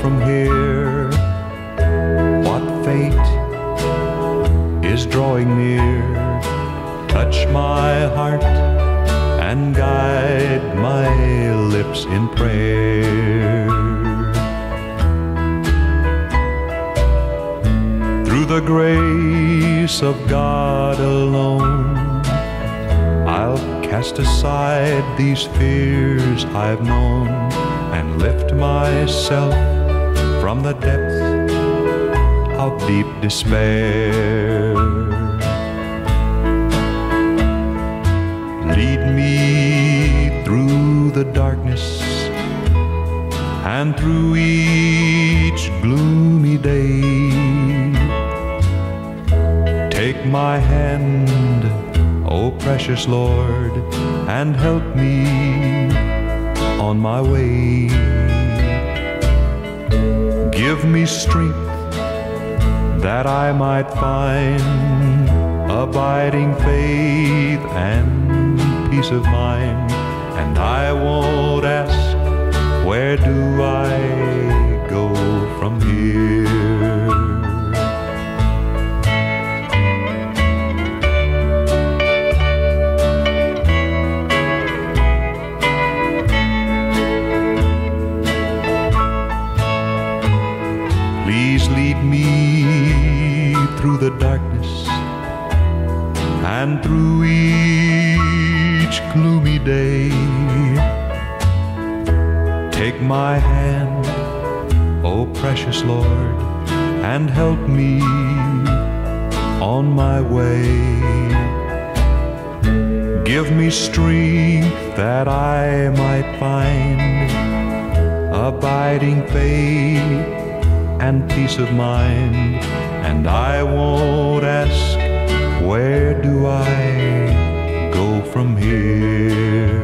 from here? What fate is drawing near? Touch my heart and guide my lips in prayer. Through the grace of God alone, I'll cast aside these fears I've known and lift myself from the depths of deep despair. Lead me through the darkness and through each gloomy day. Take my hand, O precious Lord, and help me on my way. Give me strength that I might find abiding faith and peace of mind. And I won't Please lead me through the darkness and through each gloomy day. Take my hand, O precious Lord, and help me on my way. Give me strength that I might find abiding faith and peace of mind. And I won't ask, where do I go from here?